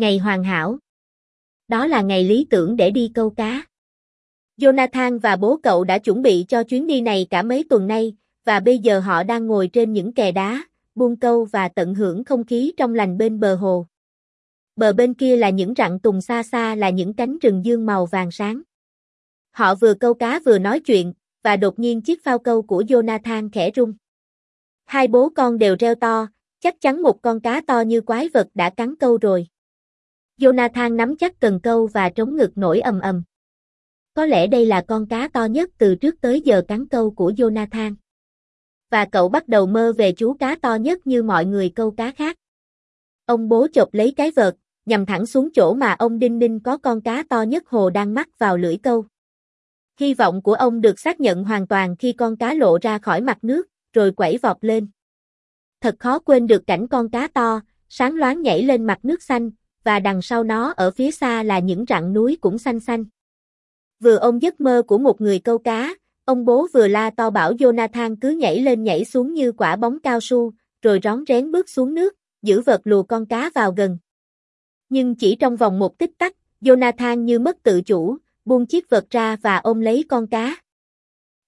Ngày hoàn hảo. Đó là ngày lý tưởng để đi câu cá. Jonathan và bố cậu đã chuẩn bị cho chuyến đi này cả mấy tuần nay, và bây giờ họ đang ngồi trên những kè đá, buông câu và tận hưởng không khí trong lành bên bờ hồ. Bờ bên kia là những rặng tùng xa xa là những cánh rừng dương màu vàng sáng. Họ vừa câu cá vừa nói chuyện, và đột nhiên chiếc phao câu của Jonathan khẽ rung. Hai bố con đều reo to, chắc chắn một con cá to như quái vật đã cắn câu rồi. Jonathan nắm chắc cần câu và trống ngực nổi ầm ầm. Có lẽ đây là con cá to nhất từ trước tới giờ cắn câu của Jonathan. Và cậu bắt đầu mơ về chú cá to nhất như mọi người câu cá khác. Ông bố chộp lấy cái vợt, nhằm thẳng xuống chỗ mà ông Đinh Ninh có con cá to nhất hồ đang mắc vào lưỡi câu. Hy vọng của ông được xác nhận hoàn toàn khi con cá lộ ra khỏi mặt nước, rồi quẩy vọt lên. Thật khó quên được cảnh con cá to, sáng loáng nhảy lên mặt nước xanh, và đằng sau nó ở phía xa là những rặng núi cũng xanh xanh. Vừa ôm giấc mơ của một người câu cá, ông bố vừa la to bảo Jonathan cứ nhảy lên nhảy xuống như quả bóng cao su, rồi rón rén bước xuống nước, giữ vật lùa con cá vào gần. Nhưng chỉ trong vòng một tích tắc, Jonathan như mất tự chủ, buông chiếc vật ra và ôm lấy con cá.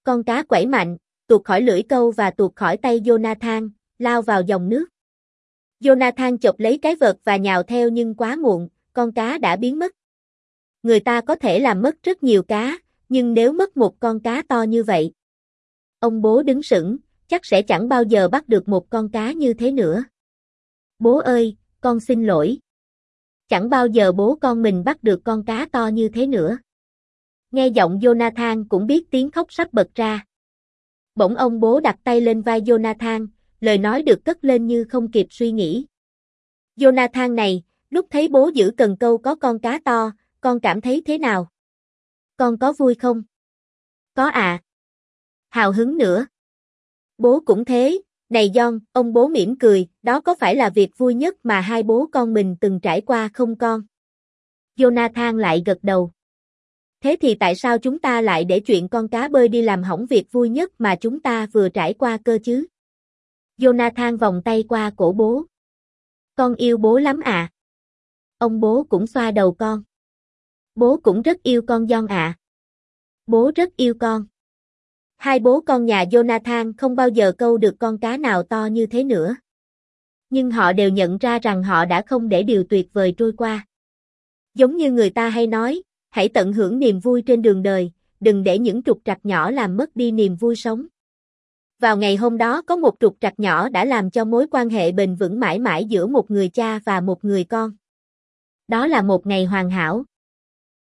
Con cá quẩy mạnh, tuột khỏi lưỡi câu và tuột khỏi tay Jonathan, lao vào dòng nước. Jonathan chộp lấy cái vợt và nhào theo nhưng quá muộn, con cá đã biến mất. Người ta có thể làm mất rất nhiều cá, nhưng nếu mất một con cá to như vậy. Ông bố đứng sững, chắc sẽ chẳng bao giờ bắt được một con cá như thế nữa. Bố ơi, con xin lỗi. Chẳng bao giờ bố con mình bắt được con cá to như thế nữa. Nghe giọng Jonathan cũng biết tiếng khóc sắp bật ra. Bỗng ông bố đặt tay lên vai Jonathan, lời nói được cất lên như không kịp suy nghĩ. Jonathan này, lúc thấy bố giữ cần câu có con cá to, con cảm thấy thế nào? Con có vui không? Có à. Hào hứng nữa. Bố cũng thế, này John, ông bố mỉm cười, đó có phải là việc vui nhất mà hai bố con mình từng trải qua không con? Jonathan lại gật đầu. Thế thì tại sao chúng ta lại để chuyện con cá bơi đi làm hỏng việc vui nhất mà chúng ta vừa trải qua cơ chứ? Jonathan vòng tay qua cổ bố. Con yêu bố lắm à? Ông bố cũng xoa đầu con. Bố cũng rất yêu con John ạ. À. Bố rất yêu con. Hai bố con nhà Jonathan không bao giờ câu được con cá nào to như thế nữa. Nhưng họ đều nhận ra rằng họ đã không để điều tuyệt vời trôi qua. Giống như người ta hay nói, hãy tận hưởng niềm vui trên đường đời, đừng để những trục trặc nhỏ làm mất đi niềm vui sống. Vào ngày hôm đó có một trục trặc nhỏ đã làm cho mối quan hệ bền vững mãi mãi giữa một người cha và một người con. Đó là một ngày hoàn hảo,